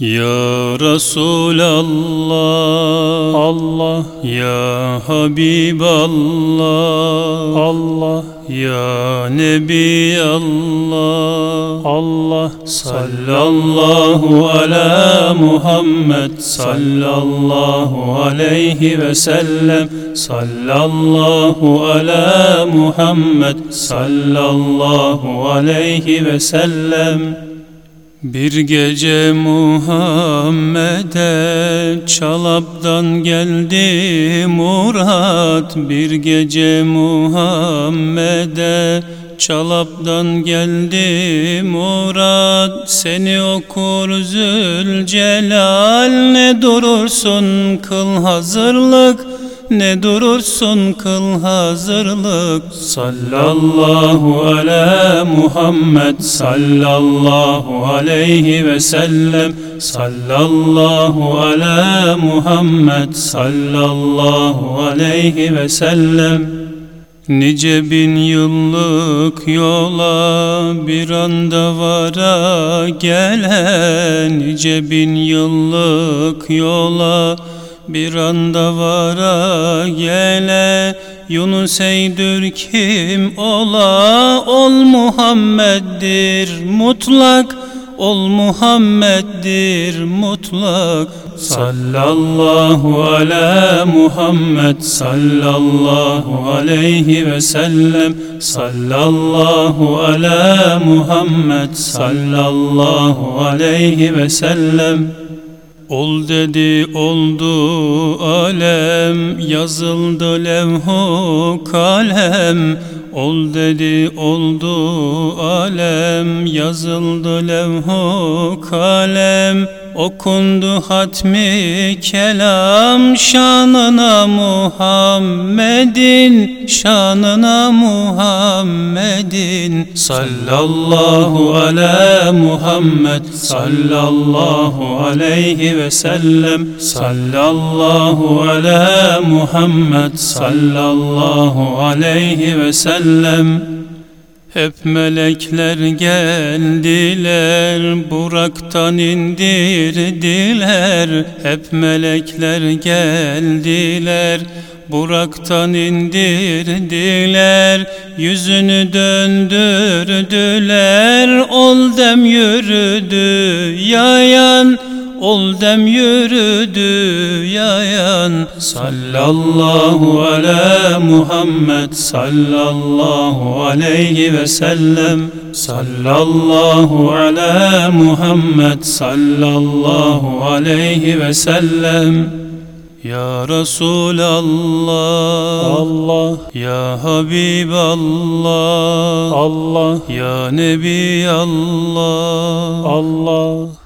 Ya Resulallah. Allah. Ya Habiballah. Allah. Ya Nebi Allah Allah. Sallallahu ala Muhammed. Sallallahu aleyhi ve sellem. Sallallahu ala Muhammed. Sallallahu aleyhi ve sellem bir gece Muhammed'e Çalap'tan geldi Murat. Bir gece Muhammed'e Çalap'tan geldi Murat. Seni okur Zülcelal Ne durursun? Kıl hazırlık ne durursun kıl hazırlık. Sallallahu ala Muhammed Sallallahu aleyhi ve sellem. Sallallahu ala Muhammed Sallallahu aleyhi ve sellem. Nice bin yıllık yola bir anda vara gelen Nice bin yıllık yola bir anda vara gele Yunus eydür kim ola? Ol Muhammed'dir mutlak. Ol Muhammed'dir mutlak. Sallallahu ala Muhammed Sallallahu aleyhi ve sellem. Sallallahu ala Muhammed Sallallahu aleyhi ve sellem Ol dedi oldu alem yazıldı levhu kalem. Ol dedi oldu alem yazıldı levhu kalem Okundu hatmi kelam şanına Muhammedin şanına Muhammedin. Sallallahu ala Muhammed sallallahu aleyhi ve sellem. Sallallahu ala Muhammed sallallahu aleyhi ve sellem hep melekler geldiler, Burak'tan indirdiler. Hep melekler geldiler, Burak'tan indirdiler. Yüzünü döndürdüler, ol dem yürüdü yayan. Ol dem yürüdü yayan Sallallahu ala Muhammed Sallallahu aleyhi ve sellem. Sallallahu ala Muhammed Sallallahu aleyhi ve sellem. Ya Resulallah Allah. Ya Habiballah Allah. Ya Nebi Allah. Allah